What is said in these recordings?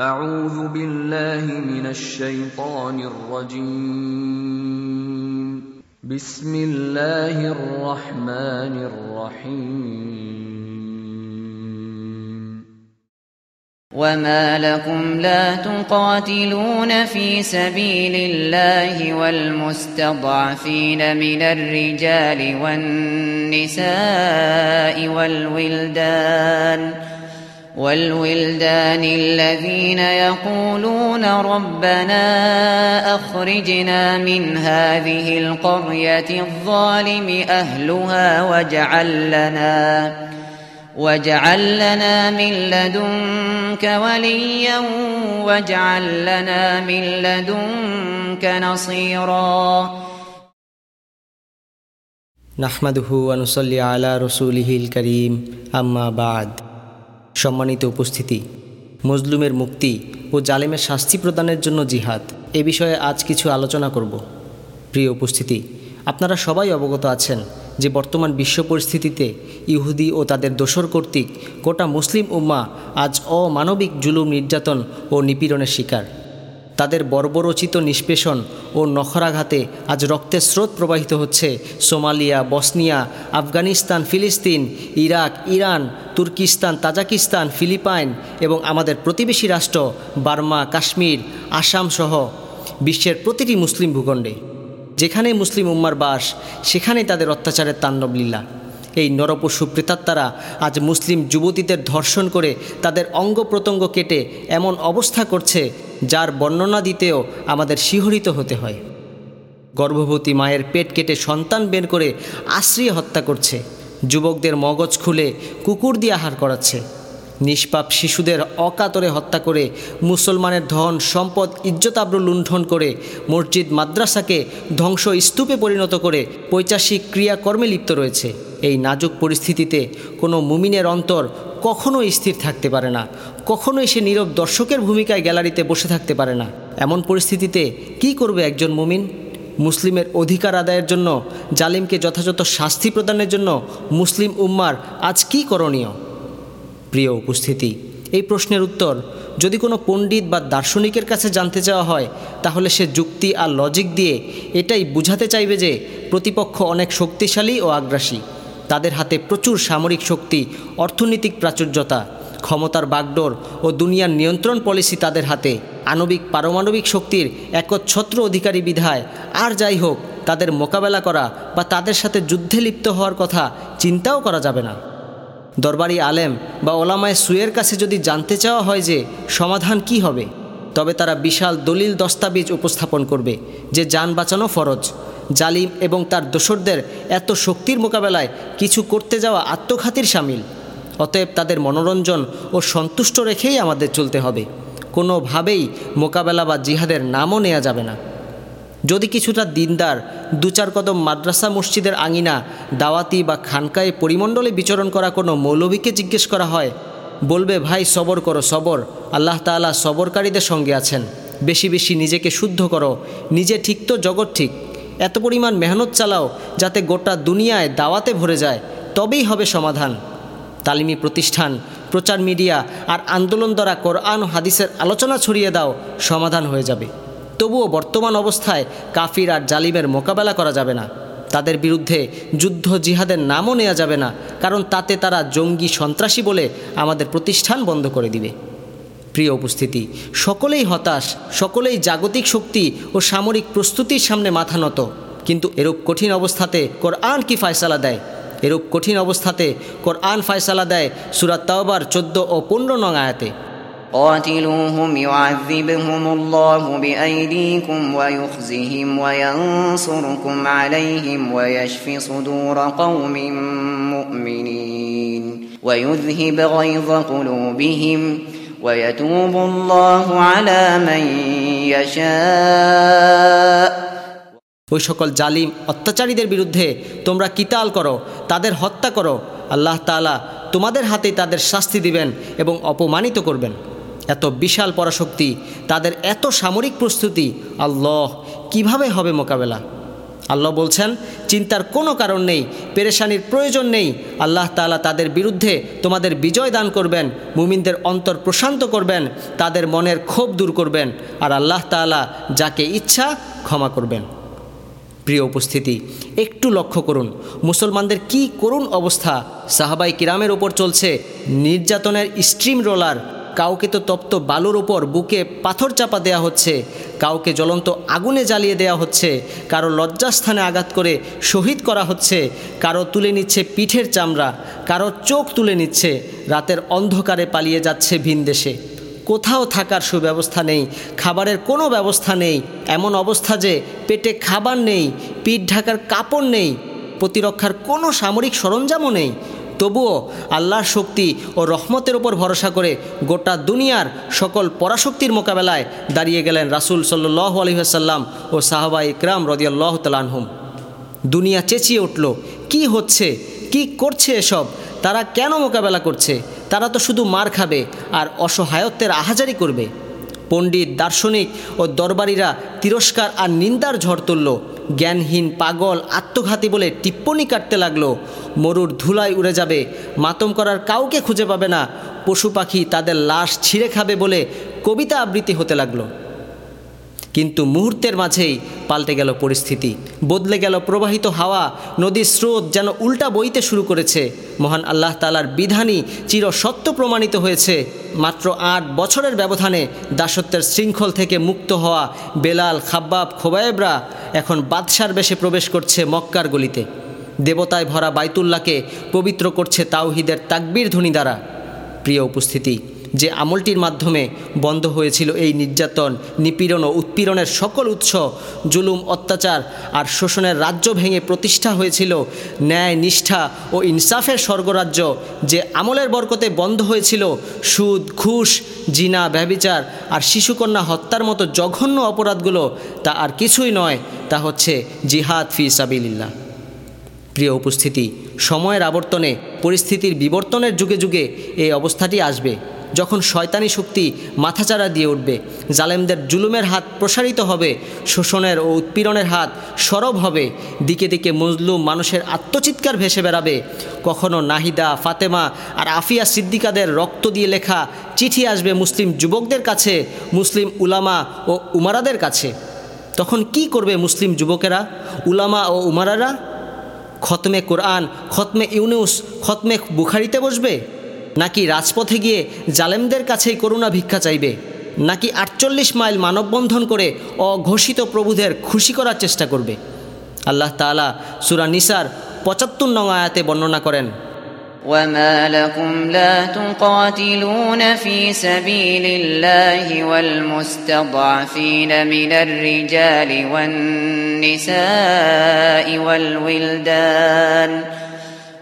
أعوذ بالله من الشيطان الرجيم. بسم الله الرحمن الرحيم. وما لكم لا تقاتلون في سبيل الله والمستضعفين من الرجال والنساء والولدان والولدان الذين يقولون ربنا أخرجنا من هذه القرية الظالم أهلها واجعل لنا واجعل لنا من لدنك وليا واجعل لنا من لدنك نصيرا. نحمده ونصلي على رسوله الكريم. أما بعد. সম্মানিত উপস্থিতি। মজলুমের মুক্তি ও জালেমের শাস্তি প্রদানের জন্য জিহাদ। এ বিষয়ে আজ কিছু আলোচনা করব। প্রিয় উপস্থিতি, আপনারা সবাই অবগত আছেন যে বর্তমান বিশ্ব পরিস্থিতিতে ইহুদি ও তাদের দোসর কর্তৃক গোটা মুসলিম উম্মা আজ অমানবিক জুলুম, নির্যাতন ও নিপীড়নের শিকার। তাদের বর্বরচিত নিষ্পেষণ ও নখরাঘাতে আজ রক্তের স্রোত প্রবাহিত হচ্ছে সোমালিয়া, বসনিয়া, আফগানিস্তান, ফিলিস্তিন, Iraq, Iran, Turkistan, Tajikistan, Philippines এবং আমাদের প্রতিবেশী রাষ্ট্র বার্মা, কাশ্মীর, আসাম সহ বিশ্বের প্রতিটি মুসলিম ভূখণ্ডে। যেখানেই মুসলিম উম্মার বাস, সেখানেই তাদের অত্যাচারের তাণ্ডব লীলা। এই নরপশু প্রেতাত্মারা আজ মুসলিম যুবতীদের ধর্ষণ করে তাদের অঙ্গ প্রত্যঙ্গ কেটে এমন অবস্থা করছে যার বর্ণনা দিতেও আমাদের শিহরিত হতে হয়। গর্ভবতী মায়ের পেট কেটে সন্তান বের করে আশ্রিয়ে হত্যা করছে। যুবকদের মগজ খুলে কুকুর দিয়ে আহার করাচ্ছে। নিষ্পাপ শিশুদের অকাতরে হত্যা করে মুসলমানের ধন, সম্পদ ইজ্জতাব্র লুণ্ঠন করে মসজিদ, মাদ্রাসাকে ধ্বংস স্তূপে পরিণত করে পৈচাসিক ক্রিয়াকর্মে লিপ্ত রয়েছে। এই নাজুক পরিস্থিতিতে কোনো মুমিনের অন্তর কখনোই স্থির থাকতে পারে না। কখনোই সে নীরব দর্শকের ভূমিকায় গ্যালারিতে বসে থাকতে পারে না। এমন পরিস্থিতিতে কি করবে একজন মুমিন? মুসলিমের অধিকার আদায়ের জন্য, জালিমকে যথাযথ শাস্তি প্রদানের জন্য মুসলিম উম্মার আজ কি করণীয়? প্রিয় উপস্থিতি, এই প্রশ্নের উত্তর যদি কোনো পণ্ডিত বা দার্শনিকের কাছে জানতে চাওয়া হয়, তাহলে সে যুক্তি আর লজিক দিয়ে এটাই বুঝাতে চাইবে যে প্রতিপক্ষ অনেক শক্তিশালী ও আগ্রাসী। তাদের হাতে প্রচুর সামরিক শক্তি, অর্থনৈতিক প্রাচুর্যতা, ক্ষমতার বাগডোর ও দুনিয়ার নিয়ন্ত্রণ পলিসি তাদের হাতে। আণবিক পারমাণবিক শক্তির একচ্ছত্র অধিকারী বিধায় আর যাই হোক, তাদের মোকাবেলা করা বা তাদের সাথে যুদ্ধে লিপ্ত হওয়ার কথা চিন্তাও করা যাবে না। দরবারি আলেম বা ওলামায় সুয়ের কাছে যদি জানতে চাওয়া হয় যে সমাধান কি হবে, তবে তারা বিশাল দলিল দস্তাবিজ উপস্থাপন করবে, যে যান বাঁচানো ফরজ। জালিম এবং তার দোসরদের এত শক্তির মোকাবেলায় কিছু করতে যাওয়া আত্মঘাতীর সামিল। অতএব তাদের মনোরঞ্জন ও সন্তুষ্ট রেখেই আমাদের চলতে হবে। কোনোভাবেই মোকাবেলা বা জিহাদের নামও নেওয়া যাবে না। যদি কিছুটা দিনদার দু চার কদম মাদ্রাসা মসজিদের আঙিনা, দাওয়াতি বা খানকায় পরিমণ্ডলে বিচরণ করা কোনো মৌলভীকে জিজ্ঞেস করা হয়, বলবে, ভাই, সবর করো, সবর। আল্লাহ তাআলা সবরকারীদের সঙ্গে আছেন। বেশি বেশি নিজেকে শুদ্ধ করো। নিজে ঠিক তো জগৎ ঠিক। এত পরিমাণ মেহনত চালাও যাতে গোটা দুনিয়ায় দাওয়াতে ভরে যায়, তবেই হবে সমাধান। তালিমি প্রতিষ্ঠান, প্রচার মিডিয়া আর আন্দোলন দ্বারা কোরআন হাদিসের আলোচনা ছড়িয়ে দাও, সমাধান হয়ে যাবে। তবুও বর্তমান অবস্থায় কাফির আর জালিমের মোকাবেলা করা যাবে না। তাদের বিরুদ্ধে যুদ্ধ জিহাদের নামও নেওয়া যাবে না, কারণ তাতে তারা জঙ্গি সন্ত্রাসী বলে আমাদের প্রতিষ্ঠান বন্ধ করে দিবে। প্রিয় উপস্থিতি সকলেই হতাশ সকলেই জাগতিক শক্তি ও সামরিক প্রস্তুতির সামনে মাথা নত কিন্তু এরূপ কঠিন অবস্থাতে কোরআন কি ফায়সালা দেয় এরূপ কঠিন অবস্থাতে কোরআন ফায়সালা দেয় সুরাত তাওবার চোদ্দ ও পনেরো নং আয়াতে قاتلوهم يعذبهم الله بأيديكم ويخزهم وينصركم عليهم ويشف صدور قوم مؤمنين ويذهب غيظ قلوبهم ويتوب الله على من يشاء ওই সকল জালিম অত্যাচারীদের বিরুদ্ধে তোমরা কিতাল করো তাদের হত্যা করো আল্লাহ তাআলা তোমাদের হাতেই তাদের শাস্তি দিবেন এবং অপমানিত করবেন এত বিশাল পরাশক্তি তাদের এত সামরিক প্রস্তুতি আল্লাহ কিভাবে হবে মোকাবেলা আল্লাহ বলছেন, চিন্তার কোনো কারণ নেই, পেরেশানির প্রয়োজন নেই। আল্লাহ তালা তাদের বিরুদ্ধে তোমাদের বিজয় দান করবেন, মুমিনদের অন্তর প্রশান্ত করবেন, তাদের মনের ক্ষোভ দূর করবেন, আর আল্লাহ তালা যাকে ইচ্ছা ক্ষমা করবেন। প্রিয় উপস্থিতি, একটু লক্ষ্য করুন, মুসলমানদের কি করুণ অবস্থা? সাহাবাই কিরামের ওপর চলছে নির্যাতনের স্ট্রিম রোলার। কাউকে তো তপ্ত বালুর ওপর বুকে পাথর চাপা দেয়া হচ্ছে। কাউকে জ্বলন্ত আগুনে জ্বালিয়ে দেয়া হচ্ছে, কারও লজ্জাস্থানে আঘাত করে শহীদ করা হচ্ছে, কারও তুলে নিচ্ছে পিঠের চামড়া, কারও চোখ তুলে নিচ্ছে, রাতের অন্ধকারে পালিয়ে যাচ্ছে ভিন দেশে। কোথাও থাকার সুব্যবস্থা নেই, খাবারের কোনো ব্যবস্থা নেই, এমন অবস্থা যে পেটে খাবার নেই, পিঠ ঢাকার কাপড় নেই, প্রতিরক্ষার কোনো সামরিক সরঞ্জামও নেই তবুও আল্লাহর শক্তি ও রহমতের ওপর ভরসা করে গোটা দুনিয়ার সকল পরাশক্তির মোকাবেলায় দাঁড়িয়ে গেলেন রাসুল সাল্লাহ আলহিহাসাল্লাম ও সাহাবা ইকরাম রদিয়াল্লাহ তালানহুম দুনিয়া চেঁচিয়ে উঠল, কি হচ্ছে? কি করছে এসব? তারা কেন মোকাবেলা করছে? তারা তো শুধু মার খাবে আর অসহায়ত্বের আহাজারি করবে। পণ্ডিত, দার্শনিক ও দরবারীরা তিরস্কার আর নিন্দার ঝড় তুলল। জ্ঞানহীন পাগল আত্মঘাতী বলে টিপ্পনি কাটতে লাগল। মরুর ধুলায় উড়ে যাবে। মাতম করার কাউকে খুঁজে পাবে না। পশু পাখি তাদের লাশ ছিঁড়ে খাবে বলে কবিতা আবৃত্তি হতে লাগল। কিন্তু মুহূর্তের মাঝেই পাল্টে গেল পরিস্থিতি। বদলে গেল প্রবাহিত হাওয়া, নদীর স্রোত যেন উল্টা বইতে শুরু করেছে। মহান আল্লাহ তালার বিধানই চির সত্য প্রমাণিত হয়েছে। মাত্র আট বছরের ব্যবধানে দাসত্বের শৃঙ্খল থেকে মুক্ত হওয়া বেলাল, খাব্বাব, খোবায়েবরা এখন বাদশার বেশে প্রবেশ করছে মক্কার গলিতে। দেবতায় ভরা বাইতুল্লাহকে পবিত্র করছে তাওহিদের তাকবির ধ্বনি দ্বারা। প্রিয় উপস্থিতি যে আমলটির মাধ্যমে বন্ধ হয়েছিল এই নির্যাতন, নিপীড়ন ও উৎপীড়নের সকল উৎস, জুলুম, অত্যাচার আর শোষণের রাজ্য ভেঙে প্রতিষ্ঠা হয়েছিল ন্যায়, নিষ্ঠা ও ইনসাফের স্বর্গরাজ্য যে আমলের বরকতে বন্ধ হয়েছিল। সুদ, ঘুষ, জিনা ব্যবিচার আর শিশুকন্যা হত্যার মতো জঘন্য অপরাধগুলো তা আর কিছুই নয়, তা হচ্ছে জিহাদ ফি সাবিল্লাহ প্রিয় উপস্থিতি, সময়ের আবর্তনে পরিস্থিতির বিবর্তনের যুগে যুগে এই অবস্থাটি আসবে। যখন শয়তানি শক্তি মাথাচাড়া দিয়ে উঠবে, জালেমদের জুলুমের হাত প্রসারিত হবে, শোষণের ও উৎপীড়নের হাত সরব হবে, দিকে দিকে মজলুম মানুষের আত্মচিৎকার ভেসে বেড়াবে। কখনো নাহিদা, ফাতেমা আর আফিয়া সিদ্দিকাদের রক্ত দিয়ে লেখা চিঠি আসবে মুসলিম যুবকদের কাছে, মুসলিম উলামা ও উমারাদের কাছে। তখন কি করবে মুসলিম যুবকেরা, উলামা ও উমারারা? খতমে কোরআন, খতমে ইউনুস, খতমে বুখারিতে বসবে? নাকি রাজপথে গিয়ে জালেমদের কাছেই করুণা ভিক্ষা চাইবে নাকি আটচল্লিশ মাইল মানববন্ধন করে অঘোষিত প্রভুদের খুশি করার চেষ্টা করবে আল্লাহ তালা সুরা নিসার পঁচাত্তর নং আয়াতে বর্ণনা করেন وما لكم لا تقاتلون في سبيل الله والمستضعفين من الرجال والنساء والولدان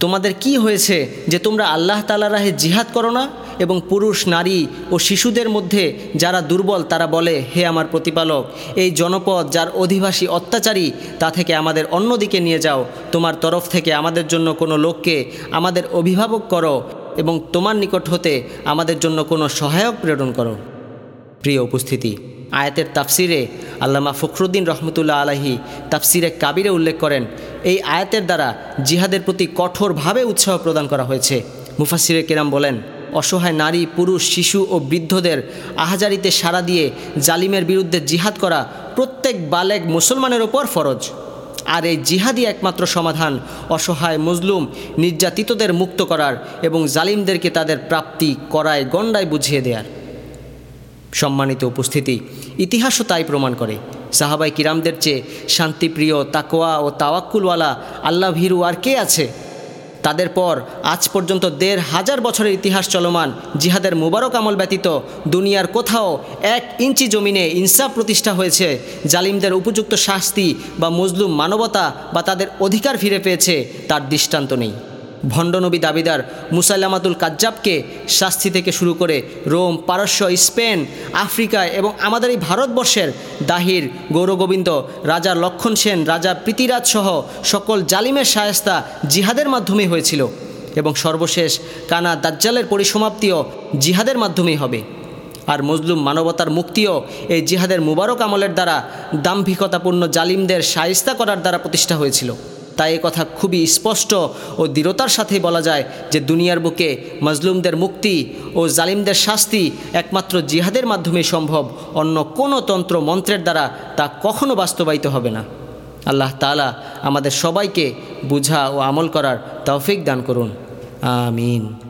তোমাদের কি হয়েছে যে তোমরা আল্লাহ তালা রাহে জিহাদ করো না এবং পুরুষ, নারী ও শিশুদের মধ্যে যারা দুর্বল তারা বলে, হে আমার প্রতিপালক, এই জনপদ যার অধিবাসী অত্যাচারী, তা থেকে আমাদের অন্যদিকে নিয়ে যাও। তোমার তরফ থেকে আমাদের জন্য কোনো লোককে আমাদের অভিভাবক করো এবং তোমার নিকট হতে আমাদের জন্য কোনো সহায়ক প্রেরণ করো। প্রিয় উপস্থিতি আয়াতের তাফসিরে আল্লামা ফখরুদ্দিন রহমতুল্লাহ আলাহি তাফসিরে কাবিরে উল্লেখ করেন, এই আয়াতের দ্বারা জিহাদের প্রতি কঠোরভাবে উৎসাহ প্রদান করা হয়েছে। মুফাসিরে কেরাম বলেন, অসহায় নারী, পুরুষ, শিশু ও বৃদ্ধদের আহাজারিতে সাড়া দিয়ে জালিমের বিরুদ্ধে জিহাদ করা প্রত্যেক বালেক মুসলমানের ওপর ফরজ। আর এই জিহাদি একমাত্র সমাধান অসহায়, মজলুম, নির্যাতিতদের মুক্ত করার এবং জালিমদেরকে তাদের প্রাপ্তি করায় গণ্ডায় বুঝিয়ে দেওয়ার সম্মানিত উপস্থিতি। ইতিহাসও তাই প্রমাণ করে। সাহাবাই কিরামদের চেয়ে শান্তিপ্রিয় তাকোয়া ও তাওয়াক্কুলওয়ালা আল্লাহ ভীরু আর কে আছে? তাদের পর আজ পর্যন্ত দেড় হাজার বছরের ইতিহাস চলমান জিহাদের মুবারক আমল ব্যতীত দুনিয়ার কোথাও এক ইঞ্চি জমিনে ইনসাফ প্রতিষ্ঠা হয়েছে, জালিমদের উপযুক্ত শাস্তি বা মজলুম মানবতা বা তাদের অধিকার ফিরে পেয়েছে, তার দৃষ্টান্ত নেই। ভণ্ডনবী দাবিদার মুসাইলামাতুল কাজ্জাবকে শাস্তি থেকে শুরু করে রোম, পারস্য, স্পেন, আফ্রিকা এবং আমাদের এই ভারতবর্ষের দাহির গৌরগোবিন্দ, রাজা লক্ষণ সেন, রাজা প্রীতিরাজ সহ সকল জালিমের সায়স্তা জিহাদের মাধ্যমেই হয়েছিল এবং সর্বশেষ কানা দাজ্জালের পরিসমাপ্তিও জিহাদের মাধ্যমেই হবে। আর মজলুম মানবতার মুক্তিও এই জিহাদের মুবারক আমলের দ্বারা দাম্ভিকতাপূর্ণ জালিমদের সায়স্তা করার দ্বারা প্রতিষ্ঠা হয়েছিল। তাই এ কথা খুবই স্পষ্ট ও দৃঢ়তার সাথেই বলা যায় যে দুনিয়ার বুকে মজলুমদের মুক্তি ও জালিমদের শাস্তি একমাত্র জিহাদের মাধ্যমে সম্ভব। অন্য কোনো তন্ত্র মন্ত্রের দ্বারা তা কখনো বাস্তবায়িত হবে না। আল্লাহ তালা আমাদের সবাইকে বুঝা ও আমল করার তৌফিক দান করুন। আমিন।